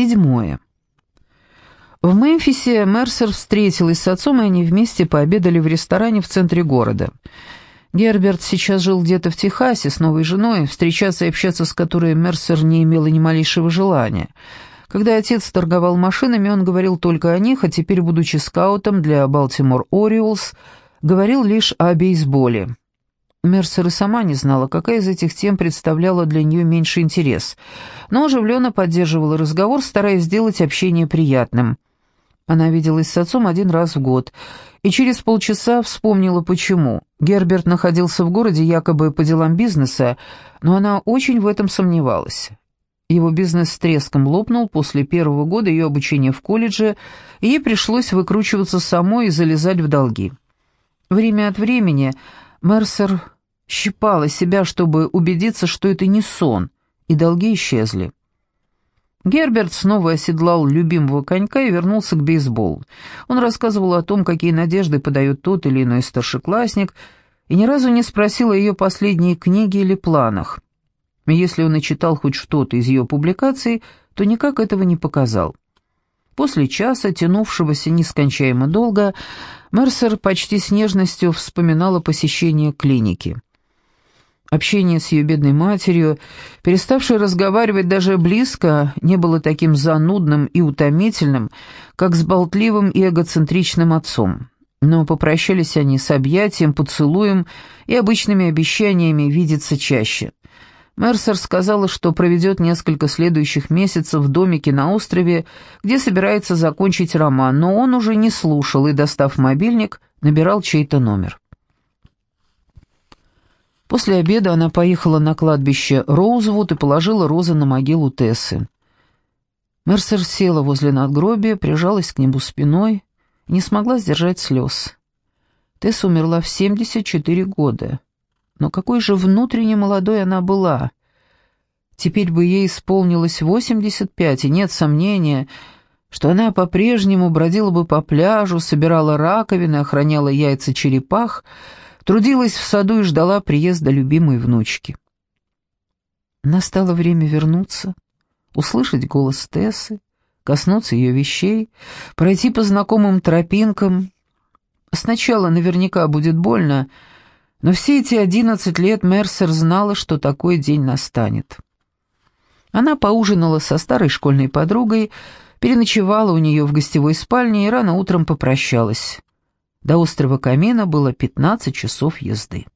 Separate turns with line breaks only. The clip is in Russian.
Седьмое. В Мемфисе Мерсер встретилась с отцом, и они вместе пообедали в ресторане в центре города. Герберт сейчас жил где-то в Техасе с новой женой, встречаться и общаться с которой Мерсер не имела ни малейшего желания. Когда отец торговал машинами, он говорил только о них, а теперь, будучи скаутом для Балтимор Ориолс, говорил лишь о бейсболе. Мерсер и сама не знала, какая из этих тем представляла для нее меньший интерес, но оживленно поддерживала разговор, стараясь сделать общение приятным. Она виделась с отцом один раз в год, и через полчаса вспомнила, почему. Герберт находился в городе якобы по делам бизнеса, но она очень в этом сомневалась. Его бизнес с треском лопнул после первого года ее обучения в колледже, и ей пришлось выкручиваться самой и залезать в долги. Время от времени Мерсер щипала себя, чтобы убедиться, что это не сон, и долги исчезли. Герберт снова оседлал любимого конька и вернулся к бейсболу. Он рассказывал о том, какие надежды подает тот или иной старшеклассник, и ни разу не спросил о ее последней книге или планах. Если он и читал хоть что-то из ее публикаций, то никак этого не показал. После часа, тянувшегося нескончаемо долго, Мерсер почти с нежностью вспоминала посещение клиники. Общение с ее бедной матерью, переставшей разговаривать даже близко, не было таким занудным и утомительным, как с болтливым и эгоцентричным отцом. Но попрощались они с объятием, поцелуем и обычными обещаниями видеться чаще. Мерсер сказала, что проведет несколько следующих месяцев в домике на острове, где собирается закончить роман, но он уже не слушал и, достав мобильник, набирал чей-то номер. После обеда она поехала на кладбище Роузвуд и положила розы на могилу Тессы. Мерсер села возле надгробия, прижалась к небу спиной и не смогла сдержать слез. Тесса умерла в 74 года. Но какой же внутренне молодой она была. Теперь бы ей исполнилось 85, и нет сомнения, что она по-прежнему бродила бы по пляжу, собирала раковины, охраняла яйца черепах, трудилась в саду и ждала приезда любимой внучки. Настало время вернуться, услышать голос Тессы, коснуться ее вещей, пройти по знакомым тропинкам. Сначала наверняка будет больно, но все эти одиннадцать лет Мерсер знала, что такой день настанет. Она поужинала со старой школьной подругой, переночевала у нее в гостевой спальне и рано утром попрощалась. До острова Камена было 15 часов езды.